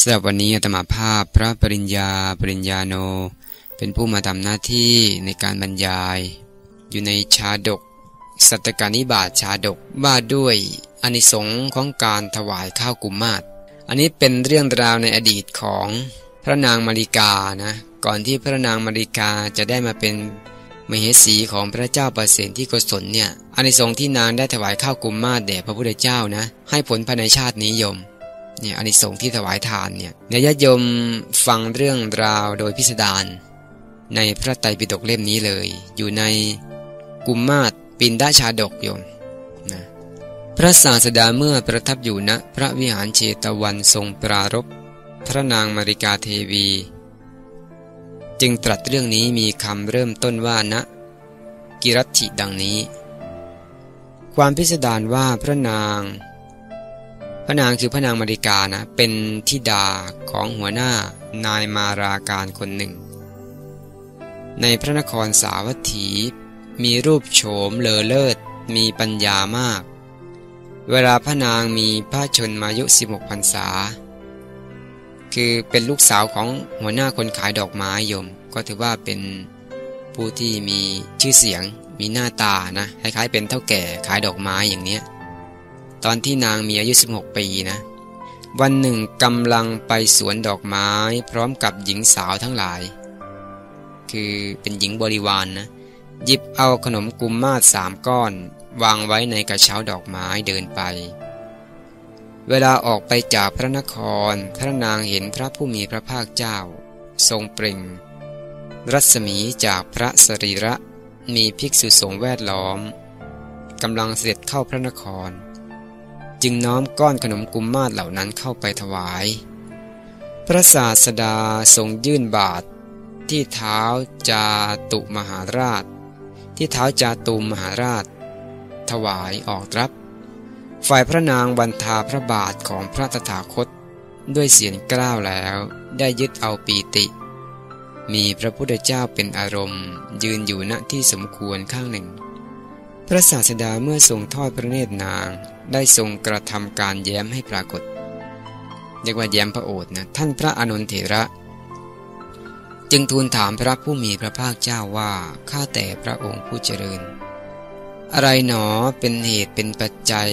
สำหรับวันนี้อาตมาภาพพระปริญญาปริญญาโน เป็นผู้มาทำหน้าที่ในการบรรยาย อยู่ในชาดก สัตการนิบาตชาดกว่าด้วยอนิสงส์ของการถวายข้าวกุมมาศอันนี้เป็นเรื่องราวในอดีตของพระนางมาริกานะก่อนที่พระนางมาริกาจะได้มาเป็นมเหสีของพระเจ้าประเสนที่กศลเนี่ยอนิสงส์ที่นางได้ถวายข้าวกุมมาศแด่พระพุทธเจ้านะ ให้ผลภายในชาตินี้ยม เนี่ยอานิสงส์ที่ถวายทานเนี่ยเนยญาติโยมฟังเรื่องราวโดยพิสดารในพระไตรปิฎกเล่มนี้เลย อยู่ในกุมมาศปินดาชาดกโยมนะพระศาสดาเมื่อประทับอยู่ณพระวิหารเชตวันทรงปรารบพระนางมาริกาเทวี จึงตรัสเรื่องนี้มีคำเริ่มต้นว่าณกิรัติดังนี้ ความพิสดารว่าพระนาง พระนางคือพระนางมาริกานะเป็นทิดาของหัวหน้านายมาราการคนหนึ่ง ในพระนครสาวัตถี มีรูปโฉมเลอเลิศ มีปัญญามาก เวลาพระนางมีพระชนมายุ 16พรรษา คือเป็นลูกสาวของหัวหน้าคนขายดอกไม้ยม ก็ถือว่าเป็นผู้ที่มีชื่อเสียง มีหน้าตานะคล้ายๆเป็นเท่าแก่ขายดอกไม้อย่างเนี้ย ตอนที่นางมีอายุ 16 ปีนะ วันหนึ่งกำลังไปสวนดอกไม้พร้อมกับหญิงสาวทั้งหลาย คือเป็นหญิงบริวารนนะหยิบเอาขนมกุมมาศสามก้อน วางไว้ในกระเช้าดอกไม้เดินไป เวลาออกไปจากพระนคร พระนางเห็นพระผู้มีพระภาคเจ้า ทรงเปล่ง รัศมีจากพระสรีระมีภิกษุสงฆ์แวดล้อมกำลังเสด็จเข้าพระนคร จึงน้อมก้อนขนมกุมมาศเหล่านั้นเข้าไปถวาย พระศาสดาทรงยื่นบาทที่เท้าจาตุมหาราช ที่เท้าจาตุมมหาราช ถวายออกรับ ฝ่ายพระนางบรรทาพระบาทของพระตถาคต ด้วยเสียงกล้าวแล้วได้ยึดเอาปีติ มีพระพุทธเจ้าเป็นอารมณ์ ยืนอยู่ณที่สมควรข้างหนึ่ง พระศาสดาเมื่อทรงทอดพระเนตรนาง ได้ทรงกระทำการแย้มให้ปรากฏ เรียกว่าแย้มพระโอษฐ์นะท่านพระอนุนเถระ จึงทูลถามพระผู้มีพระภาคเจ้าว่าข้าแต่พระองค์ผู้เจริญ อะไรหนอเป็นเหตุเป็นปัจจัย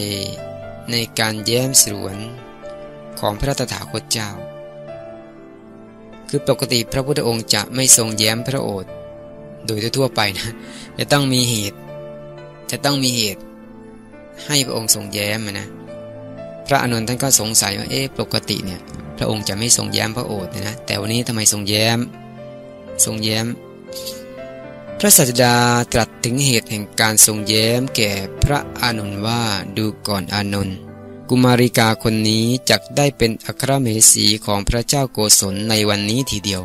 ในการแย้มสวนของพระตถาคตเจ้า คือปกติพระพุทธองค์จะไม่ทรงแย้มพระโอษฐ์โดยทั่วไปนะ จะต้องมีเหตุ จะต้องมีเหตุ ให้พระองค์ทรงแย้มนะพระอนุนท่านก็สงสัยว่าเอ๊ะปกติเนี่ยพระองค์จะไม่ทรงแย้มพระโอษฐ์นะแต่วันนี้ทำไมทรงแย้ม ทรงแย้ม พระสัจดาตรัสถึงเหตุแห่งการทรงแย้มแก่พระอานนว่าดูก่อนอานนกุมาริกาคนนี้จักได้เป็นอัครเมสีของพระเจ้าโกศลในวันนี้ทีเดียว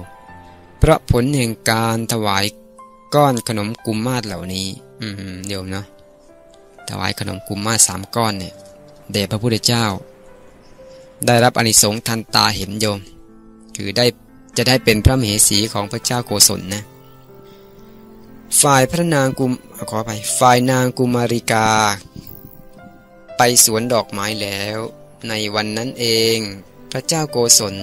เพราะผลแห่งการถวายก้อนขนมกุมมาศเหล่านี้ อืมเดี๋ยวนะ ถวายขนมกุมมาสามก้อนเนี่ยเดชพระพุทธเจ้า ได้รับอนิสงส์ทันตาเห็นโยม คือได้จะได้เป็นพระมเหสีของพระเจ้าโกศลนะ ฝ่ายพระนางกุมขอไปฝ่ายนางกุมาริกา ไปสวนดอกไม้แล้ว ในวันนั้นเอง พระเจ้าโกศล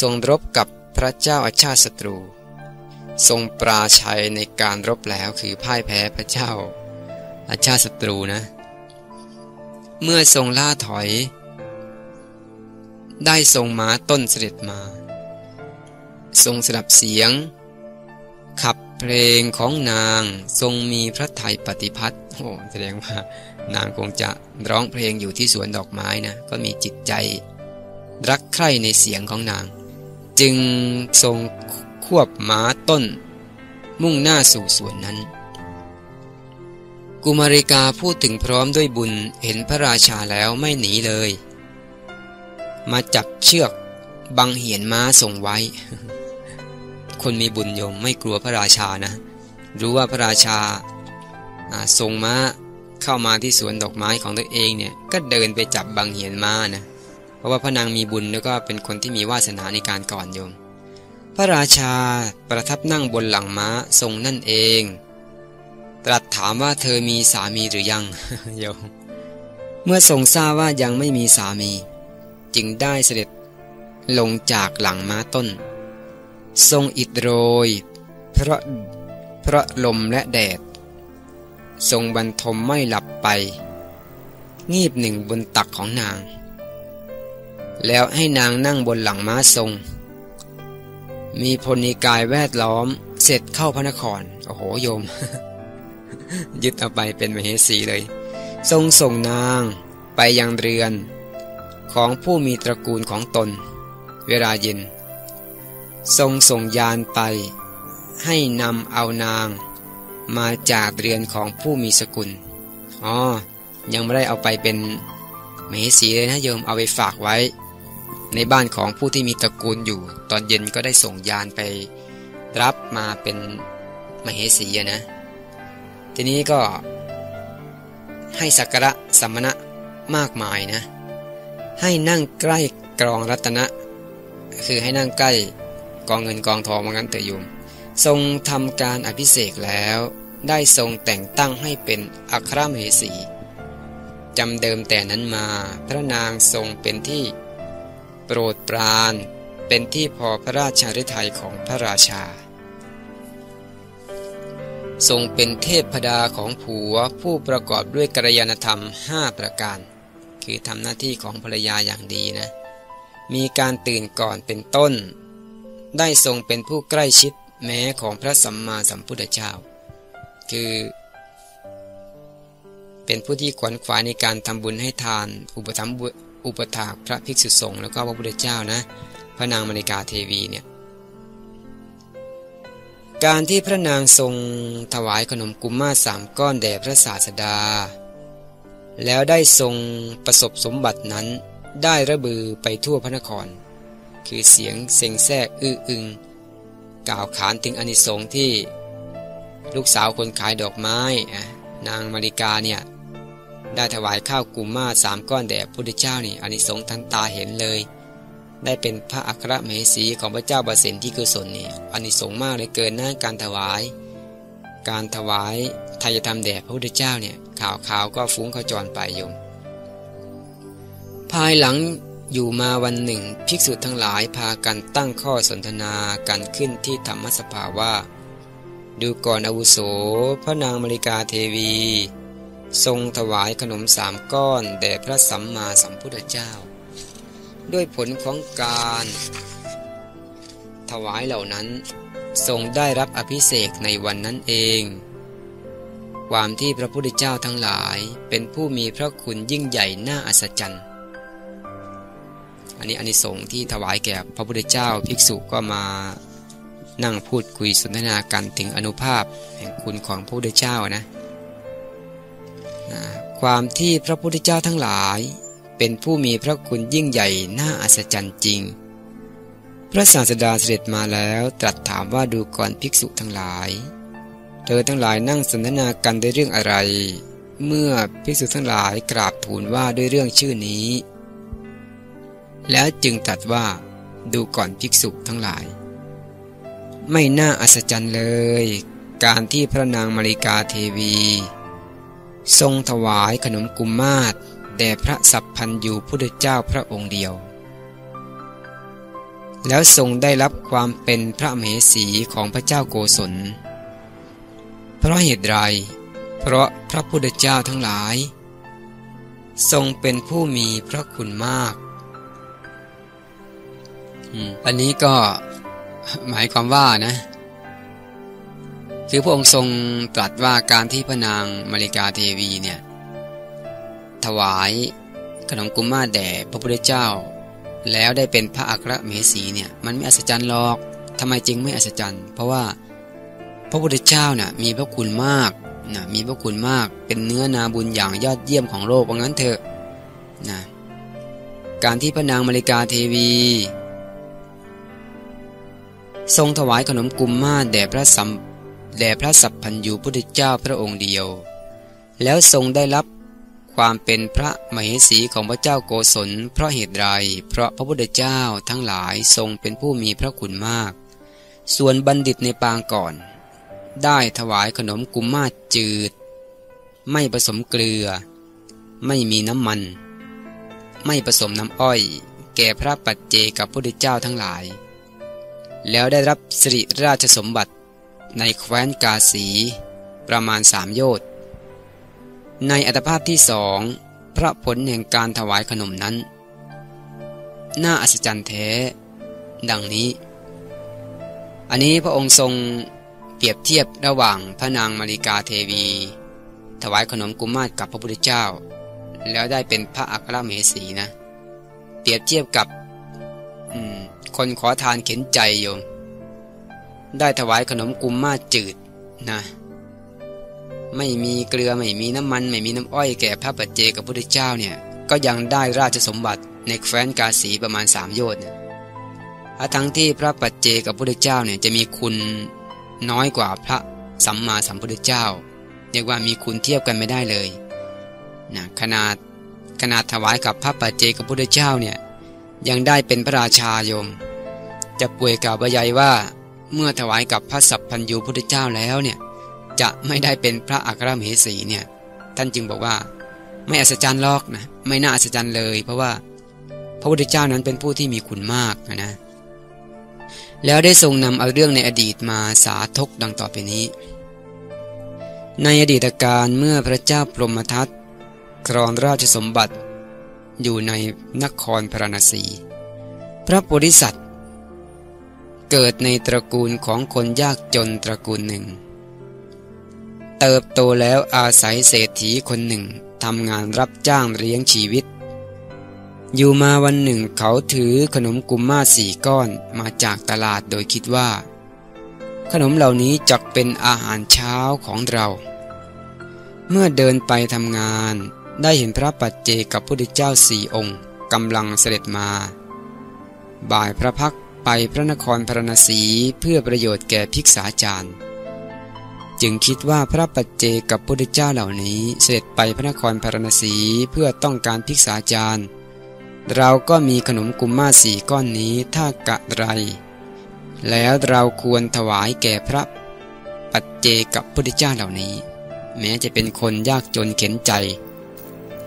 ทรงรบกับพระเจ้าอาชาติศัตรู ทรงปราชัยในการรบแล้วคือพ่ายแพ้พระเจ้า อาชาติศัตรูนะ เมื่อทรงล่าถอย ได้ทรงม้าต้นเสด็จมา ทรงสดับเสียง ขับเพลงของนางทรงมีพระไทยปฏิพัทธ์โอ้แสดงว่านางคงจะร้องเพลงอยู่ที่สวนดอกไม้นะ ก็มีจิตใจ รักใคร่ในเสียงของนาง จึงทรงควบม้าต้น มุ่งหน้าสู่สวนนั้น กุมาริกาพูดถึงพร้อมด้วยบุญเห็นพระราชาแล้วไม่หนีเลย มาจับเชือกบังเหียนม้าส่งไว้ คนมีบุญโยมไม่กลัวพระราชานะ รู้ว่าพระราชาส่งม้าเข้ามาที่สวนดอกไม้ของตัวเองเนี่ยก็เดินไปจับบังเหียนม้านะเพราะว่าพระนางมีบุญแล้วก็เป็นคนที่มีวาสนาในการก่อนโยม พระราชาประทับนั่งบนหลังม้าทรงนั่นเอง ตรัสถามว่าเธอมีสามีหรือยังโยมเมื่อทรงทราบว่ายังไม่มีสามี จึงได้เสด็จลงจากหลังม้าต้น ทรงอิดโรย เพราะเพราะลมและแดด ทรงบรรทมไม่หลับไป งีบหนึ่งบนตักของนาง แล้วให้นางนั่งบนหลังม้าทรง มีพลนิกายแวดล้อมเสร็จเข้าพระนคร โอ้โหโยม ยึดเอาไปเป็นมเหสีเลย ทรงส่งนางไปยังเรือน ของผู้มีตระกูลของตน เวลาเย็น ทรงส่งยานไป ให้นำเอานางมาจากเรือนของผู้มีสกุล อ๋อ ยังไม่ได้เอาไปเป็นมเหสีเลยนะโยมเอาไปฝากไว้ ในบ้านของผู้ที่มีตระกูลอยู่ ตอนเย็นก็ได้ส่งยานไป รับมาเป็นมเหสีนะ ทีนี้ก็ให้สักการะสัมมณะมากมายนะ ให้นั่งใกล้กรองรัตนะ คือให้นั่งใกล้กองเงินกองทองมางั้นเถอะโยม ทรงทำการอภิเษกแล้ว ได้ทรงแต่งตั้งให้เป็นอัครมเหสีจำเดิมแต่นั้นมาพระนางทรงเป็นที่ โปรดปรานเป็นที่พอพระราชาฤทัยของพระราชา ทรงเป็นเทพพดาของผัวผู้ประกอบด้วยกัลยาณธรรมห้าประการ คือทำหน้าที่ของภรรยาอย่างดีนะ มีการตื่นก่อนเป็นต้น ได้ทรงเป็นผู้ใกล้ชิดแม้ของพระสัมมาสัมพุทธเจ้า คือ เป็นผู้ที่ขวนขวายในการทำบุญให้ทาน อุปถัมภ์อุปถากพระภิกษุสงฆ์แล้วก็พระพุทธเจ้านะ พระนางมณิกาเทวีเนี่ย การที่พระนางทรงถวายขนมกุมมาสามก้อนแด่พระศาสดา แล้วได้ทรงประสบสมบัตินั้นได้ระบือไปทั่วพระนคร คือเสียงเซ็งแซ่อื้ออึง กล่าวขานถึงอนิสงส์ที่ ลูกสาวคนขายดอกไม้ นางมาริกาเนี่ยได้ถวายข้าวกุมมาสามก้อนแด่พระพุทธเจ้านี่อนิสงส์ทั้งตาเห็นเลย ได้เป็นพระอัครมเหสีของพระเจ้าบาเสนที่กุศลนี่อนิสงส์มากเลยเกินหน้าการถวาย การถวายทายธรรมแด่พระพุทธเจ้าเนี่ยข่าวข่าวก็ฟุ้งขจรไปโยม ภายหลังอยู่มาวันหนึ่ง ภิกษุทั้งหลายพากันตั้งข้อสนทนากันขึ้นที่ธรรมสภาว่า ดูก่อนอาวุโส พระนางมริกาเทวี ทรงถวายขนมสามก้อนแด่พระสัมมาสัมพุทธเจ้า ด้วยผลของการ ถวายเหล่านั้น ทรงได้รับอภิเษกในวันนั้นเอง ความที่พระพุทธเจ้าทั้งหลายเป็นผู้มีพระคุณยิ่งใหญ่น่าอัศจรรย์อันนี้อานิสงส์ที่ถวายแก่พระพุทธเจ้าภิกษุก็มานั่งพูดคุยสนทนากันถึงอนุภาพแห่งคุณของพระพุทธเจ้านะความที่พระพุทธเจ้าทั้งหลาย เป็นผู้มีพระคุณยิ่งใหญ่น่าอัศจรรย์จริง พระศาสดาเสด็จมาแล้วตรัสถามว่าดูก่อนภิกษุทั้งหลาย เธอทั้งหลายนั่งสนทนากันด้วยเรื่องอะไร เมื่อภิกษุทั้งหลายกราบทูลว่าด้วยเรื่องชื่อนี้ แล้วจึงตรัสว่าดูก่อนภิกษุทั้งหลาย ไม่น่าอัศจรรย์เลย การที่พระนางมาริกาเทวี ทรงถวายขนมกุมมาศ แด่พระสัพพันยูพุทธเจ้าพระองค์เดียว แล้วทรงได้รับความเป็นพระมเหสีของพระเจ้าโกศล เพราะเหตุไร เพราะพระพุทธเจ้าทั้งหลาย ทรงเป็นผู้มีพระคุณมาก อันนี้ก็หมายความว่านะ คือพระองค์ทรงตรัสว่าการที่พระนางมาริกาเทวีเนี่ย ถวายขนมกุมมาแด่พระพุทธเจ้า แล้วได้เป็นพระอัครเหสีเนี่ยมันไม่อัศจรรย์หรอกทำไมจึงไม่อัศจรรย์ เพราะว่าพระพุทธเจ้าน่ะมีพระคุณมากนะมีพระคุณมากเป็นเนื้อนาบุญอย่างยอดเยี่ยมของโลกว่างั้นเถอะนะการที่พระนางมาริกาเทวี ทรงถวายขนมกุมมาแด่พระสัมแด่พระสัพพัญญูพุทธเจ้าพระองค์เดียว แล้วทรงได้รับ ความเป็นพระมเหสีของพระเจ้าโกศล เพราะเหตุไร เพราะพระพุทธเจ้าทั้งหลายทรงเป็นผู้มีพระคุณมาก ส่วนบัณฑิตในปางก่อน ได้ถวายขนมกุมมาจืด ไม่ผสมเกลือ ไม่มีน้ำมัน ไม่ผสมน้ำอ้อย แก่พระปัจเจกับพระพุทธเจ้าทั้งหลาย แล้วได้รับสิริราชสมบัติในแคว้นกาสีประมาณสามโยชน ในอัตภาพที่สอง พระผลแห่งการถวายขนมนั้น น่าอัศจรรย์แท้ ดังนี้ อันนี้พระองค์ทรงเปรียบเทียบระหว่างพระนางมาริกาเทวี ถวายขนมกุมารกับพระพุทธเจ้า แล้วได้เป็นพระอัครเมสีนะ เปรียบเทียบกับคนขอทานเข็นใจโยม ได้ถวายขนมกุมมาจืดนะ ไม่มีเกลือไม่มีน้ำมัน ไม่มีน้ำอ้อยแก่พระปัจเจกับพระพุทธเจ้าเนี่ยก็ยังได้ราชสมบัติในแคว้นกาสีประมาณสามโยชน์เนี่ยทั้งที่พระปัจเจกับพระพุทธเจ้าเนี่ยจะมีคุณน้อยกว่าพระสัมมาสัมพุทธเจ้า เรียกว่ามีคุณเทียบกันไม่ได้เลยนะขนาดขนาดถวายกับพระปัจเจกับพระพุทธเจ้าเนี่ยยังได้เป็นพระราชาโยม จะป่วยกล่าวบรรยายว่าเมื่อถวายกับพระสัพพัญญูพุทธเจ้าแล้วเนี่ย จะไม่ได้เป็นพระอัครมเหสีเนี่ยท่านจึงบอกว่า ไม่อัศจรรย์ลอกนะไม่น่าอัศจรรย์เลย เพราะว่าพระพุทธเจ้านั้นเป็นผู้ที่มีคุณมากนะ แล้วได้ทรงนำเอาเรื่องในอดีตมาสาธกดังต่อไปนี้ ในอดีตการเมื่อพระเจ้าพรหมทัตครองราชสมบัติ อยู่ในนครพระนศีพระโพธิสัตว์ เกิดในตระกูลของคนยากจนตระกูลหนึ่ง เติบโตแล้วอาศัยเศรษฐีคนหนึ่งทำงานรับจ้างเลี้ยงชีวิต อยู่มาวันหนึ่งเขาถือขนมกุมมาสี่ก้อนมาจากตลาดโดยคิดว่า ขนมเหล่านี้จักเป็นอาหารเช้าของเรา เมื่อเดินไปทำงานได้เห็นพระปัจเจกับพระพุทธเจ้าสี่องค์กำลังเสด็จมา บ่ายพระพักไปพระนครพระนศีเพื่อประโยชน์แก่ภิกษาจารย์ จึงคิดว่าพระปัจเจกับพุทธเจ้าเหล่านี้เสด็จไปพระนครพารณสีเพื่อต้องการภิกษาจารย์ เราก็มีขนมกุมมาสี่ก้อนนี้ถ้ากะไร แล้วเราควรถวายแก่พระปัจเจกับพุทธเจ้าเหล่านี้ แม้จะเป็นคนยากจนเข็นใจ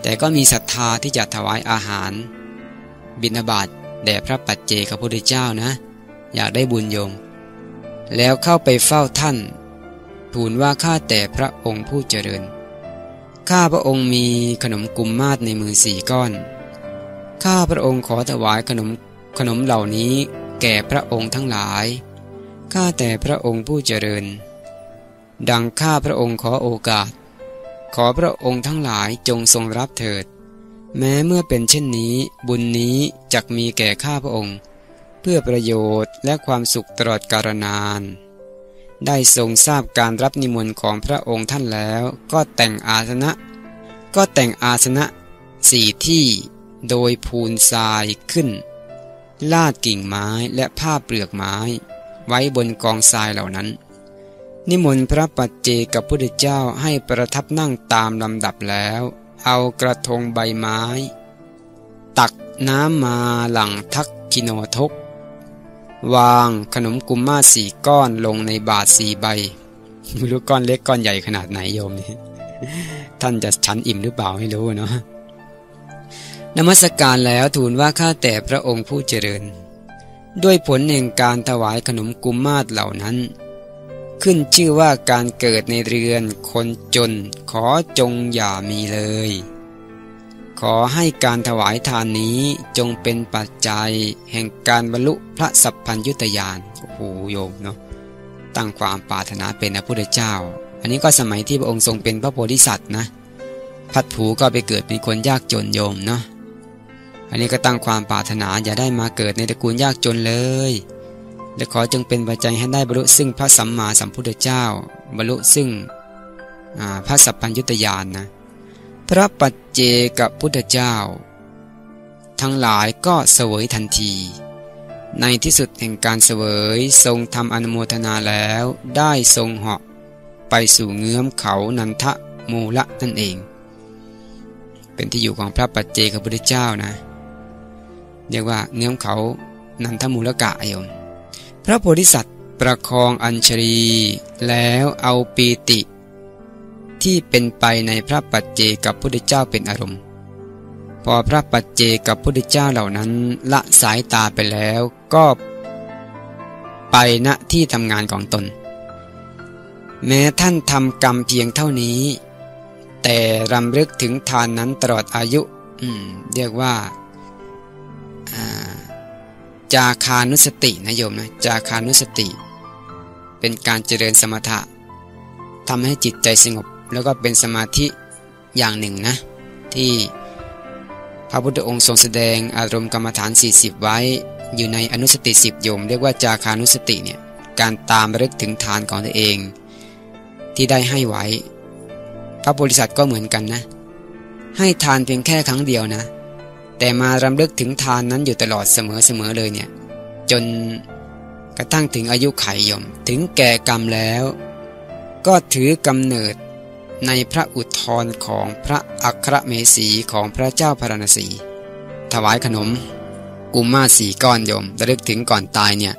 แต่ก็มีศรัทธาที่จะถวายอาหาร บิณฑบาตแด่พระปัจเจกับพุทธเจ้านะ อยากได้บุญโยม แล้วเข้าไปเฝ้าท่าน ทูลว่าข้าแต่พระองค์ผู้เจริญ ข้าพระองค์มีขนมกุมมาศในมือสี่ก้อน ข้าพระองค์ขอถวายขนมขนมเหล่านี้แก่พระองค์ทั้งหลาย ข้าแต่พระองค์ผู้เจริญ ดังข้าพระองค์ขอโอกาส ขอพระองค์ทั้งหลายจงทรงรับเถิด แม้เมื่อเป็นเช่นนี้ บุญนี้จักมีแก่ข้าพระองค์ เพื่อประโยชน์และความสุขตลอดกาลนาน ได้ทรงทราบการรับนิมนต์ของพระองค์ท่านแล้ว ก็แต่งอาสนะ ก็แต่งอาสนะสี่ที่โดยพูนทรายขึ้น ลาดกิ่งไม้และผ้าเปลือกไม้ ไว้บนกองทรายเหล่านั้น นิมนต์พระปัจเจกับพุทธเจ้าให้ประทับนั่งตามลำดับแล้ว เอากระทงใบไม้ ตักน้ำมาหลังทักกิโนทก วางขนมกุมมาสี่ก้อนลงในบาทสี่ใบไม่รู้ก้อนเล็กก้อนใหญ่ขนาดไหนโยมนี่ท่านจะชั้นอิ่มหรือเปล่าไม่รู้เนาะนมัสการแล้วทูลว่าข้าแต่พระองค์ผู้เจริญ ด้วยผลแห่งการถวายขนมกุมมาศเหล่านั้น ขึ้นชื่อว่าการเกิดในเรือนคนจนขอจงอย่ามีเลย ขอให้การถวายทานนี้จงเป็นปัจจัย แห่งการบรรลุพระสัพพัญยุตยานโอ้โหโยมเนาะตั้งความปรารถนาเป็นพระพุทธเจ้า อันนี้ก็สมัยที่พระองค์ทรงเป็นพระโพธิสัตว์นะ พัดผูก็ไปเกิดเป็นคนยากจนโยมเนาะอันนี้ก็ตั้งความปรารถนาอย่าได้มาเกิดในตระกูลยากจนเลยและขอจงเป็นปัจจัยให้ได้บรรลุซึ่งพระสัมมาสัมพุทธเจ้า บรรลุซึ่งพระสัพพัญยุตยานนะ พระปัจเจกับพุทธเจ้า ทั้งหลายก็เสวยทันที ในที่สุดแห่งการเสวยทรงทำอนุโมทนาแล้วได้ทรงเหาะไปสู่เงื้อมเขานันทะมูละนั่นเอง เป็นที่อยู่ของพระปัจเจกพุทธเจ้านะ เรียกว่าเงื้อมเขานันทมูลกะอยมพระโพธิสัตว์ประคองอัญชรีแล้วเอาปีติ ที่เป็นไปในพระปัจเจกับพุทธเจ้าเป็นอารมณ์ พอพระปัจเจกับพุทธเจ้าเหล่านั้นละสายตาไปแล้วก็ไปณที่ทำงานของตน แม้ท่านทำกรรมเพียงเท่านี้ แต่รำลึกถึงทานนั้นตลอดอายุเรียกว่าจาคานุสตินะโยมนะจาคานุสติ เป็นการเจริญสมถะทำให้จิตใจสงบ แล้วก็เป็นสมาธิอย่างหนึ่งนะ ที่พระพุทธองค์ทรงแสดงอารมณ์กรรมฐาน 40 ไว้ อยู่ในอนุสติสิบโยม เรียกว่าจาคานุสติเนี่ยการตามรึกถึงทานของตัวเอง ที่ได้ให้ไว้ พระบริษัทก็เหมือนกันนะ ให้ทานเพียงแค่ครั้งเดียวนะ แต่มารำลึกถึงทานนั้นอยู่ตลอดเสมอๆเลยเนี่ยจนกระทั่งถึงอายุไขยม ถึงแก่กรรมแล้ว ก็ถือกำเนิด ในพระอุทธรของพระอัครเมสีของพระเจ้าพระนศีถวายขนม กุมมาสี่ก้อนโยมระลึกถึงก่อนตายเนี่ย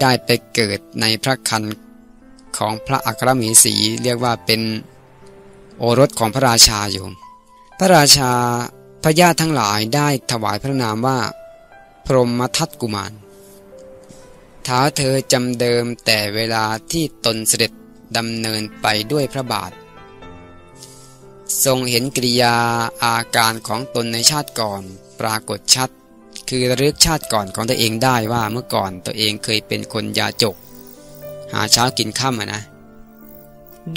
ได้ไปเกิดในพระคันของพระอัครเมสีเรียกว่าเป็นโอรสของพระราชาโยม พระราชาพระญาติทั้งหลายได้ถวายพระนามว่า พรหมทัตกุมารท้าเธอจำเดิมแต่เวลาที่ตนเสด็จดำเนินไปด้วยพระบาท ทรงเห็นกิริยาอาการของตนในชาติก่อน ปรากฏชัด คือระลึกชาติก่อนของตัวเองได้ว่าเมื่อก่อนตัวเองเคยเป็นคนยาจก หาเช้ากินข้ามนะ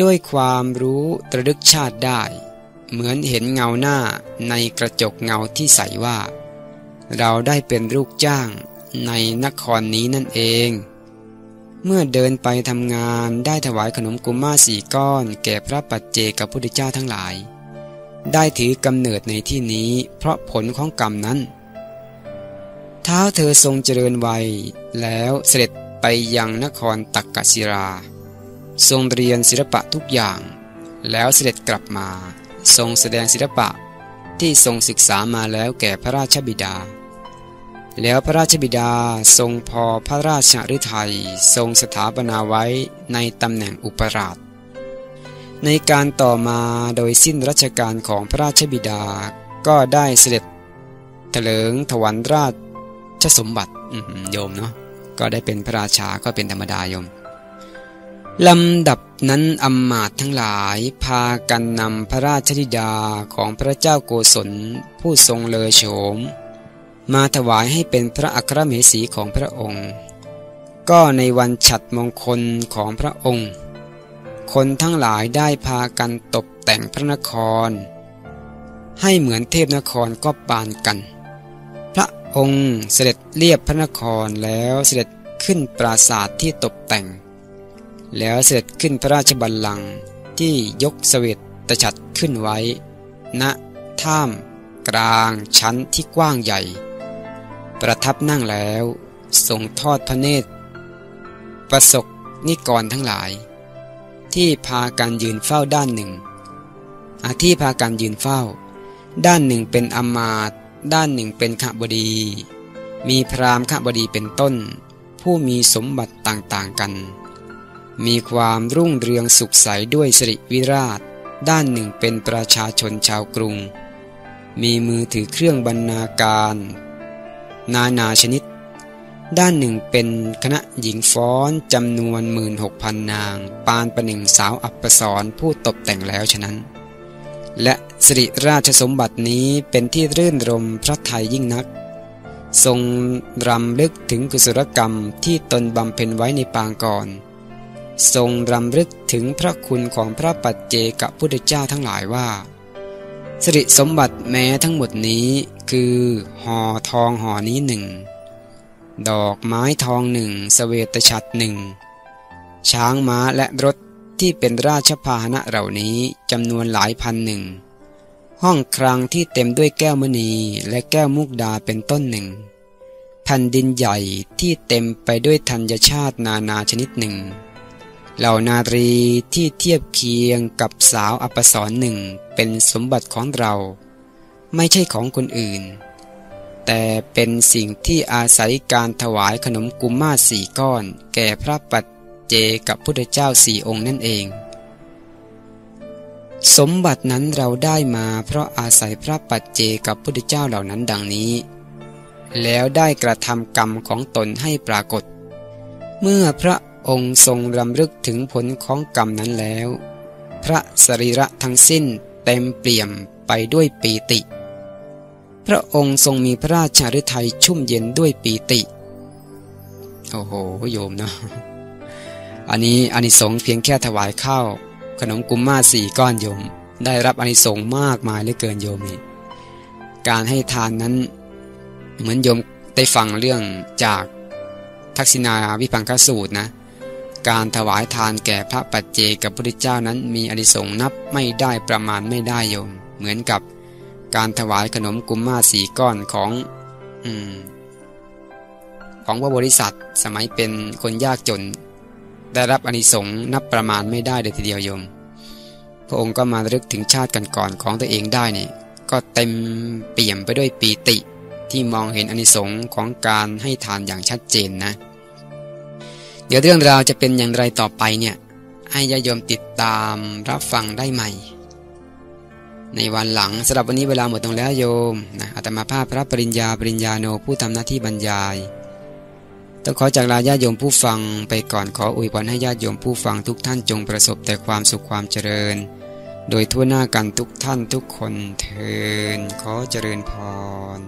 ด้วยความรู้ระลึกชาติได้ เหมือนเห็นเงาหน้าในกระจกเงาที่ใสว่า เราได้เป็นลูกจ้างในนครนี้นั่นเอง เมื่อเดินไปทำงานได้ถวายขนมกุมมาสี่ก้อน แก่พระปัจเจกับพุทธเจ้าทั้งหลาย ได้ถือกำเนิดในที่นี้เพราะผลของกรรมนั้น เท้าเธอทรงเจริญวัย แล้วเสด็จไปยังนครตักกศิรา ทรงเรียนศิลปะทุกอย่าง แล้วเสด็จกลับมา ทรงแสดงศิลปะที่ทรงศึกษามาแล้วแก่พระราชบิดา แล้วพระราชบิดาทรงพอพระราชฤทัยทรงสถาปนาไว้ในตำแหน่งอุปราช ในการต่อมาโดยสิ้นรัชกาลของพระราชบิดาก็ได้เสด็จเถลิงถวันราชสมบัติโยมเนาะก็ได้เป็นพระราชาก็เป็นธรรมดาโยมลำดับนั้นอมมาตย์ทั้งหลายพากันนำพระราชธิดาของพระเจ้าโกศลผู้ทรงเลอโฉม มาถวายให้เป็นพระอัครเมสีของพระองค์ ก็ในวันฉัดมงคลของพระองค์ คนทั้งหลายได้พากันตกแต่งพระนคร ให้เหมือนเทพนครก็ปานกัน พระองค์เสด็จเรียบพระนครแล้วเสด็จขึ้นปราสาทที่ตกแต่ง แล้วเสด็จขึ้นพระราชบัลลังก์ที่ยกสเวตตฉัดขึ้นไว้ณท่ามกลางชั้นที่กว้างใหญ่ ประทับนั่งแล้วทรงทอดพระเนตร ประสบนิกรทั้งหลาย ที่พาการยืนเฝ้าด้านหนึ่ง อาที่พาการยืนเฝ้า ด้านหนึ่งเป็นอมาตด้านหนึ่งเป็นขบดี มีพราหมณ์ขบดีเป็นต้น ผู้มีสมบัติต่างๆกัน มีความรุ่งเรืองสุขใสด้วยสิริวิราช ด้านหนึ่งเป็นประชาชนชาวกรุง มีมือถือเครื่องบรรณาการ นานาชนิด ด้านหนึ่งเป็นคณะหญิงฟ้อนจำนวนหมื่นหกพันนาง ปานประหนึ่งสาวอัปสรผู้ตกแต่งแล้วฉะนั้น และสิริราชสมบัตินี้เป็นที่รื่นรมพระไทยยิ่งนัก ทรงรำลึกถึงกุศลกรรมที่ตนบำเพ็ญไว้ในปางก่อนทรงรำลึกถึงพระคุณของพระปัจเจกพุทธเจ้าทั้งหลายว่า สิริสมบัติแม้ทั้งหมดนี้ คือห่อทองห่อนี้หนึ่งดอกไม้ทองหนึ่งสเวตฉัตรหนึ่งช้างม้าและรถที่เป็นราชพาหนะเหล่านี้จำนวนหลายพันหนึ่งห้องครังที่เต็มด้วยแก้วมณีและแก้วมุกดาเป็นต้นหนึ่งแผ่นดินใหญ่ที่เต็มไปด้วยธัญชาตินานาชนิดหนึ่ง เหล่านารีที่เทียบเคียงกับสาวอัปสรหนึ่งเป็นสมบัติของเรา ไม่ใช่ของคนอื่น แต่เป็นสิ่งที่อาศัยการถวายขนมกุมมาสี่ก้อน แก่พระปัจเจกับพุทธเจ้าสี่องค์นั่นเอง สมบัตินั้นเราได้มาเพราะอาศัยพระปัจเจกับพุทธเจ้าเหล่านั้นดังนี้ แล้วได้กระทำกรรมของตนให้ปรากฏ เมื่อพระองค์ทรงรำลึกถึงผลของกรรมนั้นแล้ว พระสรีระทั้งสิ้นเต็มเปี่ยมไปด้วยปีติ พระองค์ทรงมีพระราชาฤทัยชุ่มเย็นด้วยปีติ โอ้โหโยมเนาะอันนี้อานิสงส์เพียงแค่ถวายข้าวขนมกุมมาสี่ก้อนโยม ได้รับอานิสงส์มากมายเหลือเกินโยมนี่การให้ทานนั้น เหมือนโยมได้ฟังเรื่องจากทักษิณาวิพังคสูตรนะ การถวายทานแก่พระปัจเจกับพระพุทธเจ้านั้นมีอานิสงส์นับไม่ได้ประมาณไม่ได้โยม เหมือนกับ การถวายขนมกุมมาสี่ก้อนของอของพระบริษัทสมัยเป็นคนยากจน ได้รับอนิสงส์นับประมาณไม่ได้เลยทีเดียวโยม พระองค์ก็มารึกถึงชาติกันก่อนของตัวเองได้นี่ก็เต็มเปี่ยมไปด้วยปีติที่มองเห็นอนิสงส์ของการให้ทานอย่างชัดเจนนะ เดี๋ยวเรื่องราวจะเป็นอย่างไรต่อไปเนี่ย ให้ญาโยมติดตามรับฟังได้ใหม่ ในวันหลังสำหรับวันนี้เวลาหมดตรงแล้วโยมนะอาตมาภาพพระปริญญาปริญญาโนผู้ทำหน้าที่บรรยาย ต้องขอจากลาญาโยมผู้ฟังไปก่อนขออวยพรให้ญาติโยมผู้ฟังทุกท่านจงประสบแต่ความสุขความเจริญ โดยทั่วหน้ากันทุกท่านทุกคนเทินขอเจริญพร